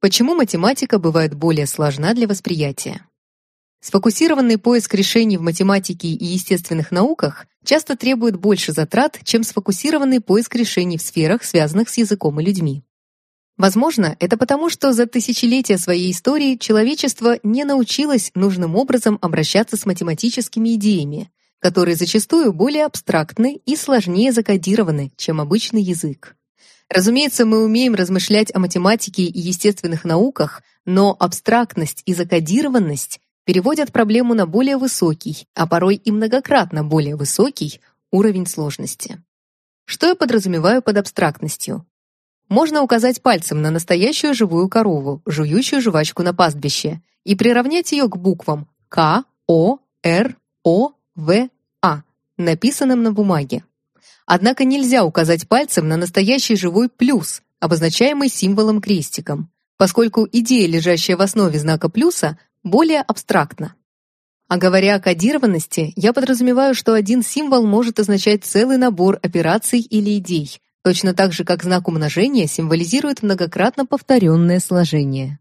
Почему математика бывает более сложна для восприятия? Сфокусированный поиск решений в математике и естественных науках часто требует больше затрат, чем сфокусированный поиск решений в сферах, связанных с языком и людьми. Возможно, это потому, что за тысячелетия своей истории человечество не научилось нужным образом обращаться с математическими идеями, которые зачастую более абстрактны и сложнее закодированы, чем обычный язык. Разумеется, мы умеем размышлять о математике и естественных науках, но абстрактность и закодированность переводят проблему на более высокий, а порой и многократно более высокий уровень сложности. Что я подразумеваю под абстрактностью? Можно указать пальцем на настоящую живую корову, жующую жвачку на пастбище, и приравнять ее к буквам К, О, Р, О, В, А, написанным на бумаге. Однако нельзя указать пальцем на настоящий живой плюс, обозначаемый символом крестиком, поскольку идея, лежащая в основе знака плюса, более абстрактна. А говоря о кодированности, я подразумеваю, что один символ может означать целый набор операций или идей, точно так же, как знак умножения символизирует многократно повторенное сложение.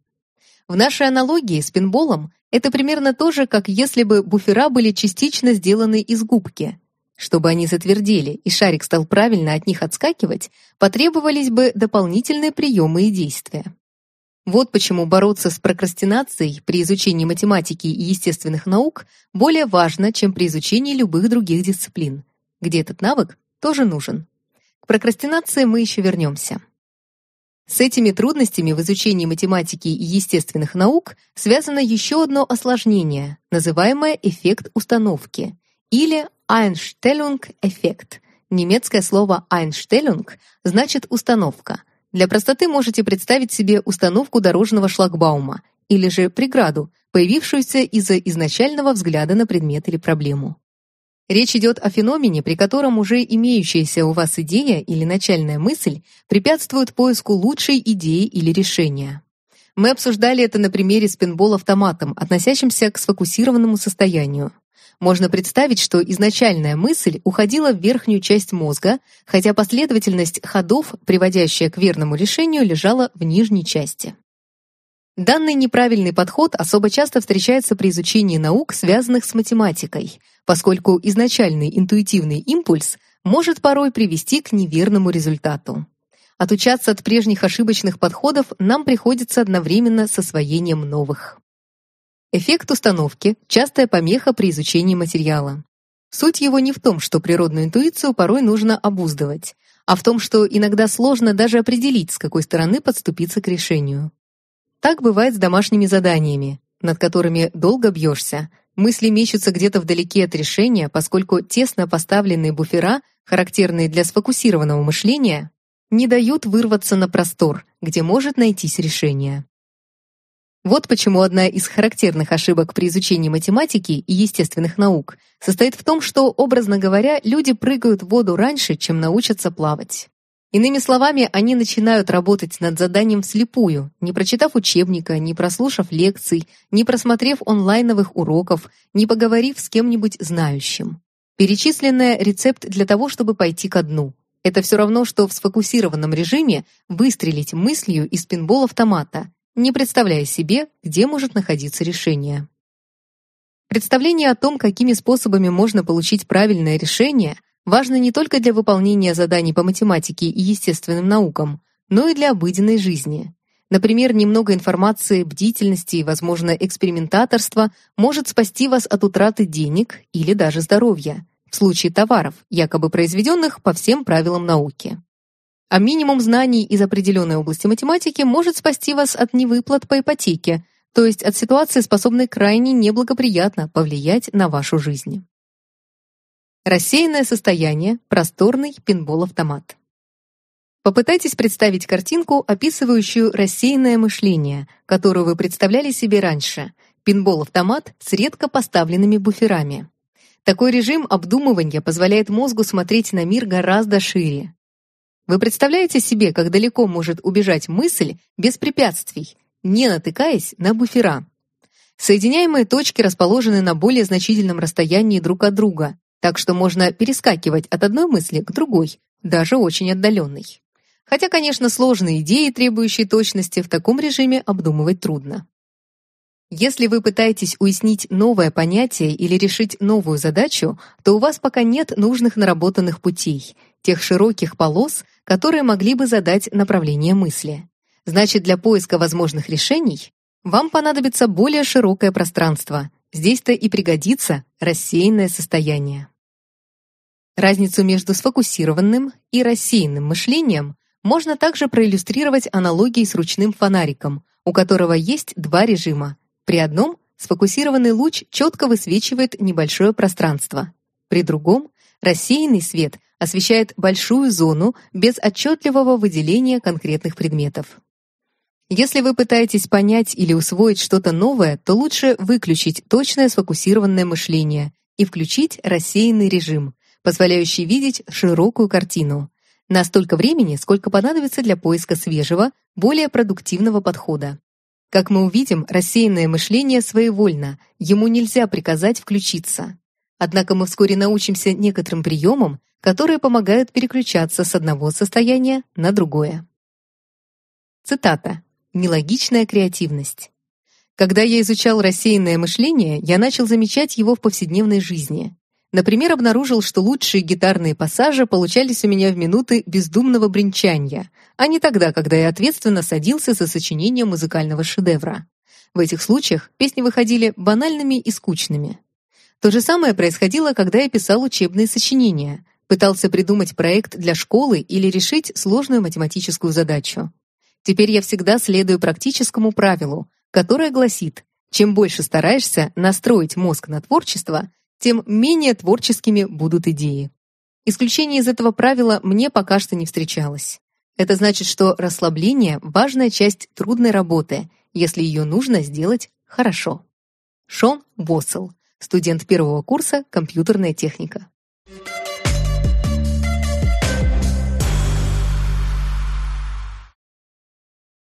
В нашей аналогии с пинболом это примерно то же, как если бы буфера были частично сделаны из губки, чтобы они затвердели и шарик стал правильно от них отскакивать, потребовались бы дополнительные приемы и действия. Вот почему бороться с прокрастинацией при изучении математики и естественных наук более важно, чем при изучении любых других дисциплин, где этот навык тоже нужен. К прокрастинации мы еще вернемся. С этими трудностями в изучении математики и естественных наук связано еще одно осложнение, называемое эффект установки или Einstellung-эффект. Немецкое слово Einstellung значит «установка». Для простоты можете представить себе установку дорожного шлагбаума или же преграду, появившуюся из-за изначального взгляда на предмет или проблему. Речь идет о феномене, при котором уже имеющаяся у вас идея или начальная мысль препятствует поиску лучшей идеи или решения. Мы обсуждали это на примере с пинбол-автоматом, относящимся к сфокусированному состоянию. Можно представить, что изначальная мысль уходила в верхнюю часть мозга, хотя последовательность ходов, приводящая к верному решению, лежала в нижней части. Данный неправильный подход особо часто встречается при изучении наук, связанных с математикой, поскольку изначальный интуитивный импульс может порой привести к неверному результату. Отучаться от прежних ошибочных подходов нам приходится одновременно с освоением новых. Эффект установки – частая помеха при изучении материала. Суть его не в том, что природную интуицию порой нужно обуздывать, а в том, что иногда сложно даже определить, с какой стороны подступиться к решению. Так бывает с домашними заданиями, над которыми долго бьешься, мысли мечутся где-то вдалеке от решения, поскольку тесно поставленные буфера, характерные для сфокусированного мышления, не дают вырваться на простор, где может найтись решение. Вот почему одна из характерных ошибок при изучении математики и естественных наук состоит в том, что, образно говоря, люди прыгают в воду раньше, чем научатся плавать. Иными словами, они начинают работать над заданием вслепую, не прочитав учебника, не прослушав лекций, не просмотрев онлайновых уроков, не поговорив с кем-нибудь знающим. Перечисленное рецепт для того, чтобы пойти ко дну. Это все равно, что в сфокусированном режиме выстрелить мыслью из пинбол-автомата, не представляя себе, где может находиться решение. Представление о том, какими способами можно получить правильное решение, важно не только для выполнения заданий по математике и естественным наукам, но и для обыденной жизни. Например, немного информации, бдительности и, возможно, экспериментаторства может спасти вас от утраты денег или даже здоровья в случае товаров, якобы произведенных по всем правилам науки. А минимум знаний из определенной области математики может спасти вас от невыплат по ипотеке, то есть от ситуации, способной крайне неблагоприятно повлиять на вашу жизнь. Рассеянное состояние, просторный пинбол-автомат. Попытайтесь представить картинку, описывающую рассеянное мышление, которую вы представляли себе раньше. Пинбол-автомат с редко поставленными буферами. Такой режим обдумывания позволяет мозгу смотреть на мир гораздо шире. Вы представляете себе, как далеко может убежать мысль без препятствий, не натыкаясь на буфера? Соединяемые точки расположены на более значительном расстоянии друг от друга, так что можно перескакивать от одной мысли к другой, даже очень отдаленной. Хотя, конечно, сложные идеи, требующие точности, в таком режиме обдумывать трудно. Если вы пытаетесь уяснить новое понятие или решить новую задачу, то у вас пока нет нужных наработанных путей, тех широких полос, которые могли бы задать направление мысли. Значит, для поиска возможных решений вам понадобится более широкое пространство. Здесь-то и пригодится рассеянное состояние. Разницу между сфокусированным и рассеянным мышлением можно также проиллюстрировать аналогией с ручным фонариком, у которого есть два режима. При одном сфокусированный луч четко высвечивает небольшое пространство. При другом рассеянный свет освещает большую зону без отчетливого выделения конкретных предметов. Если вы пытаетесь понять или усвоить что-то новое, то лучше выключить точное сфокусированное мышление и включить рассеянный режим, позволяющий видеть широкую картину. На столько времени, сколько понадобится для поиска свежего, более продуктивного подхода. Как мы увидим, рассеянное мышление своевольно, ему нельзя приказать включиться. Однако мы вскоре научимся некоторым приемам, которые помогают переключаться с одного состояния на другое. Цитата нелогичная креативность. Когда я изучал рассеянное мышление, я начал замечать его в повседневной жизни. Например, обнаружил, что лучшие гитарные пассажи получались у меня в минуты бездумного бренчания, а не тогда, когда я ответственно садился за сочинение музыкального шедевра. В этих случаях песни выходили банальными и скучными. То же самое происходило, когда я писал учебные сочинения, пытался придумать проект для школы или решить сложную математическую задачу. Теперь я всегда следую практическому правилу, которое гласит, чем больше стараешься настроить мозг на творчество, тем менее творческими будут идеи. Исключение из этого правила мне пока что не встречалось. Это значит, что расслабление – важная часть трудной работы, если ее нужно сделать хорошо. Шон Боссел, студент первого курса «Компьютерная техника».